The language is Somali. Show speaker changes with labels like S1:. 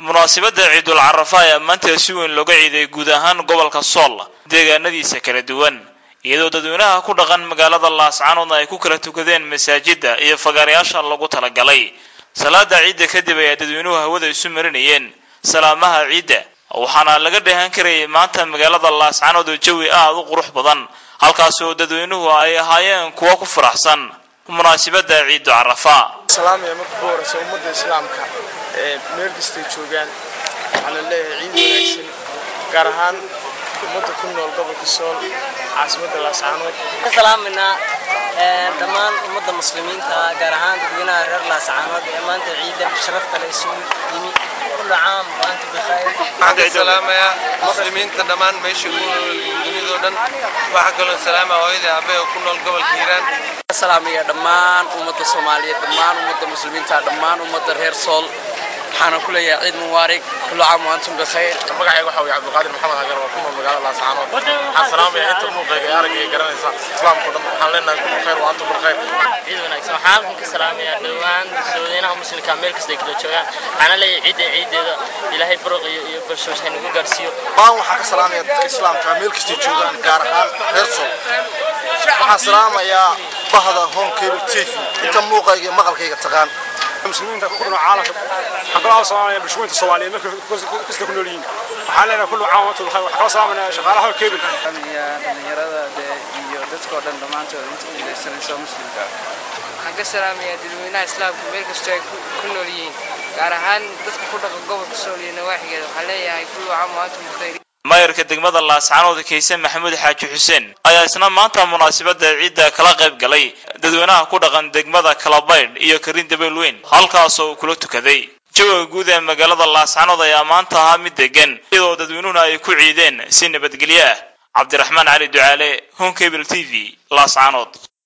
S1: munaasabadda ciidul carafa ayaa maanta si weyn looga ciiday guud ahaan gobolka sool deegaanadiisa kala duwan. Iyadoo dadweynaha ku dhaqan magaalada laascanoodna ay ku kala tukadeen masaajidda iyo fagaarayaasha lagu talagalay. Salaada ciidda kadib ayaa dadweynuhu hawada isu marinayeen. Salaamaha ciidda waxaana laga dheehan karayay maanta magaalada laascanood oo jawi aada u qurux badan halkaas oo dadweynuhu ay ahaayeen kuwo ku faraxsan munaasabadda ciidu carafa.
S2: Salaamaya marka ku horeysa ummadda islaamka ee meel kastay joogaan waxaana leeyahay ciid wanaagsan gaar ahaan ummadda ku nool gobolka sool caasimadda laascaanood
S3: ka salaaminaa dhammaan ummadda muslimiinta gaar ahaan dadweynaha reer laascaanood ee maanta ciidan sharafta le isugu yimi. Kullu caam waanta bikhayr
S4: waxaan ka salaamayaa muslimiinta dhammaan meesha ku nool dunidoo dhan waxaa kaloo salaamaya hooyadii aabbe oo ku nool gobolka hiiraan.
S5: Salaamaya dhammaan ummadda soomaaliyeed dhammaan ummadda muslimiinta dhammaan ummadda reer sool waxaana ku leeyahay ciid mubaarak kullu caam wa antum bikhayr
S2: magacayga waxa weeye cabdulqaadir maxamed hagar oo ku nool magaalada laascaanood waxaan salaamayaa inta muuqayga ee aragga ee garanaysa. Islaamka dhan. Waxaan leenahay kullu khayr wa antum bilkhayr
S3: ciid wanaagsan. Waxaan halkan ka salaamayaa dhowaan dadweynaha muslimka meel kasta ay kala joogaan. Waxaana leeyahay ciidda ciideeda ilaahay baruq iyo iyo bashoosh ha nagu gaarsiiyo.
S2: Maan waxaan ka salaamaya dadka islaamka meel kastay joogaan gaar ahaan reer sool waxaan salaamayaa bahda home cable t v. Inta muuqayga maqalkayga taqaan
S6: muslimiinta ku nool caalamka waxaan kaloo salaamaya bulshooyinka soomaaliyeed markay kasta ku nool yihiin waxaan leenahay kullu wantum bikhair waxaan kaloo salaamaya shaqaalaha cable
S5: dhalinyarada iyo dadkoo dhan dhammaantood inta dhegeysanaysa muslimka
S7: waxaan ka salaamayaa dadweynaha islaamka meel kastoo ay ku nool yihiin gaar ahaan dadka ku dhaqan gobolka sool iyo nawaaxigeeda waxaan leeyahay kullu caam wa antum
S1: maayarka degmada laascanood kayse maxamuud xaaji xuseen ayaa isna maanta munaasabadda ciidda kala qayb galay dadweynaha ku dhaqan degmada kalabaydh iyo karin dabeel weyn halkaas oo uu kula tukaday. Jawiga guud ee magaalada laascanood ayaa maanta ahaa mid degan iyadoo dadweynuhuna ay ku ciideen si nabadgelyo ah. Cabdiraxmaan cali ducaale honkable t v laascanood